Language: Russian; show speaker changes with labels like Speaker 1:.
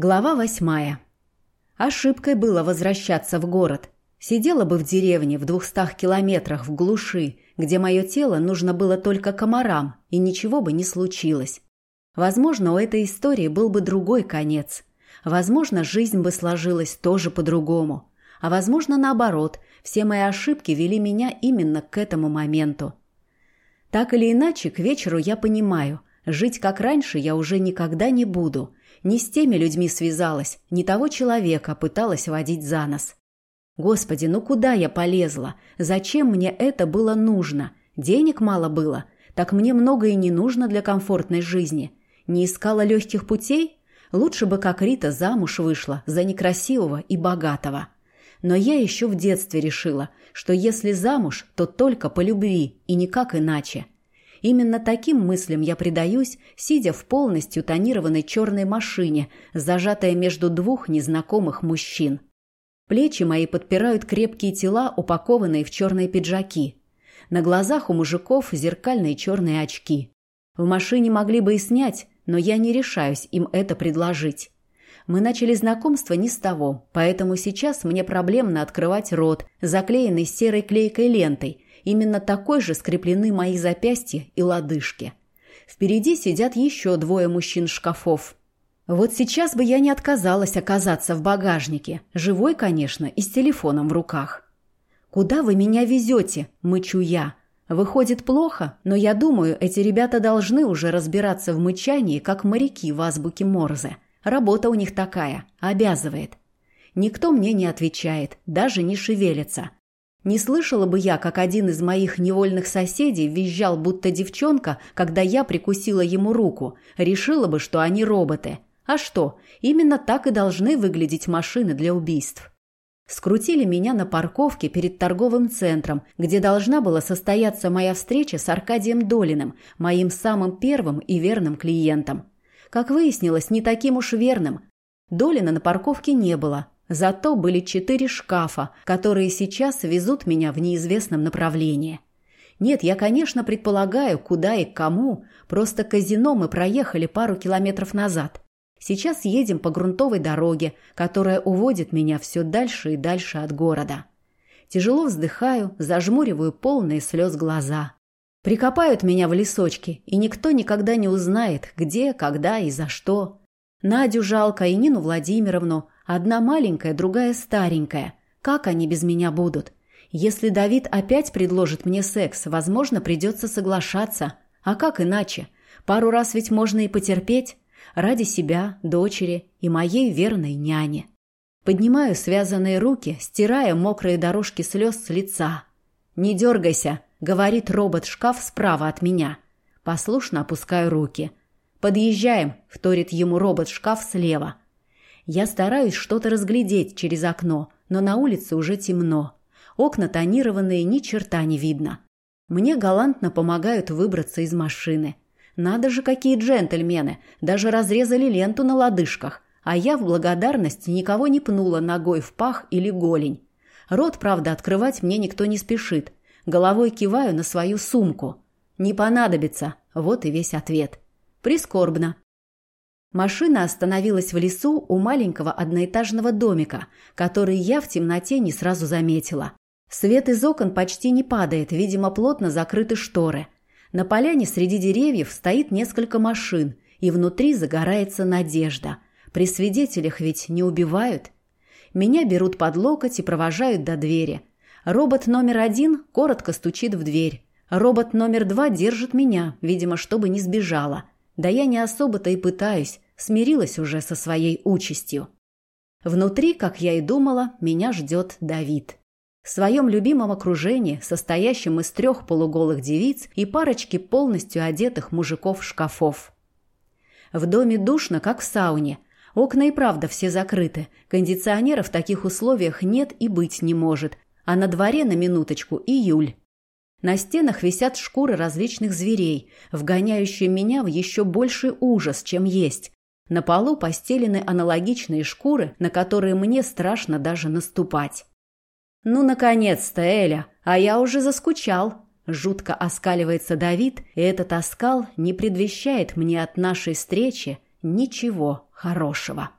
Speaker 1: Глава восьмая. Ошибкой было возвращаться в город. Сидела бы в деревне в двухстах километрах в глуши, где мое тело нужно было только комарам, и ничего бы не случилось. Возможно, у этой истории был бы другой конец. Возможно, жизнь бы сложилась тоже по-другому. А возможно, наоборот, все мои ошибки вели меня именно к этому моменту. Так или иначе, к вечеру я понимаю, жить как раньше я уже никогда не буду – не с теми людьми связалась, не того человека пыталась водить за нос. Господи, ну куда я полезла? Зачем мне это было нужно? Денег мало было. Так мне много и не нужно для комфортной жизни. Не искала легких путей? Лучше бы, как Рита, замуж вышла за некрасивого и богатого. Но я еще в детстве решила, что если замуж, то только по любви и никак иначе – Именно таким мыслям я предаюсь, сидя в полностью тонированной черной машине, зажатая между двух незнакомых мужчин. Плечи мои подпирают крепкие тела, упакованные в черные пиджаки. На глазах у мужиков зеркальные черные очки. В машине могли бы и снять, но я не решаюсь им это предложить. Мы начали знакомство не с того, поэтому сейчас мне проблемно открывать рот, заклеенный серой клейкой лентой – Именно такой же скреплены мои запястья и лодыжки. Впереди сидят еще двое мужчин-шкафов. Вот сейчас бы я не отказалась оказаться в багажнике. Живой, конечно, и с телефоном в руках. «Куда вы меня везете?» – мычу я. Выходит плохо, но я думаю, эти ребята должны уже разбираться в мычании, как моряки в азбуке Морзе. Работа у них такая, обязывает. Никто мне не отвечает, даже не шевелится. Не слышала бы я, как один из моих невольных соседей визжал, будто девчонка, когда я прикусила ему руку. Решила бы, что они роботы. А что, именно так и должны выглядеть машины для убийств. Скрутили меня на парковке перед торговым центром, где должна была состояться моя встреча с Аркадием Долиным, моим самым первым и верным клиентом. Как выяснилось, не таким уж верным. Долина на парковке не было, Зато были четыре шкафа, которые сейчас везут меня в неизвестном направлении. Нет, я, конечно, предполагаю, куда и кому, просто казино мы проехали пару километров назад. Сейчас едем по грунтовой дороге, которая уводит меня все дальше и дальше от города. Тяжело вздыхаю, зажмуриваю полные слез глаза. Прикопают меня в лесочке, и никто никогда не узнает, где, когда и за что. Надю жалко и Нину Владимировну, Одна маленькая, другая старенькая. Как они без меня будут? Если Давид опять предложит мне секс, возможно, придется соглашаться. А как иначе? Пару раз ведь можно и потерпеть. Ради себя, дочери и моей верной няни. Поднимаю связанные руки, стирая мокрые дорожки слез с лица. «Не дергайся», — говорит робот-шкаф справа от меня. Послушно опускаю руки. «Подъезжаем», — вторит ему робот-шкаф слева. Я стараюсь что-то разглядеть через окно, но на улице уже темно. Окна тонированные, ни черта не видно. Мне галантно помогают выбраться из машины. Надо же, какие джентльмены! Даже разрезали ленту на лодыжках, а я в благодарность никого не пнула ногой в пах или голень. Рот, правда, открывать мне никто не спешит. Головой киваю на свою сумку. Не понадобится. Вот и весь ответ. Прискорбно. Машина остановилась в лесу у маленького одноэтажного домика, который я в темноте не сразу заметила. Свет из окон почти не падает, видимо, плотно закрыты шторы. На поляне среди деревьев стоит несколько машин, и внутри загорается надежда. При свидетелях ведь не убивают. Меня берут под локоть и провожают до двери. Робот номер один коротко стучит в дверь. Робот номер два держит меня, видимо, чтобы не сбежала. Да я не особо-то и пытаюсь, смирилась уже со своей участью. Внутри, как я и думала, меня ждет Давид. В своем любимом окружении, состоящем из трех полуголых девиц и парочки полностью одетых мужиков-шкафов. В доме душно, как в сауне. Окна и правда все закрыты. Кондиционера в таких условиях нет и быть не может. А на дворе на минуточку июль. На стенах висят шкуры различных зверей, вгоняющие меня в еще больший ужас, чем есть. На полу постелены аналогичные шкуры, на которые мне страшно даже наступать. «Ну, наконец-то, Эля! А я уже заскучал!» Жутко оскаливается Давид, и этот оскал не предвещает мне от нашей встречи ничего хорошего.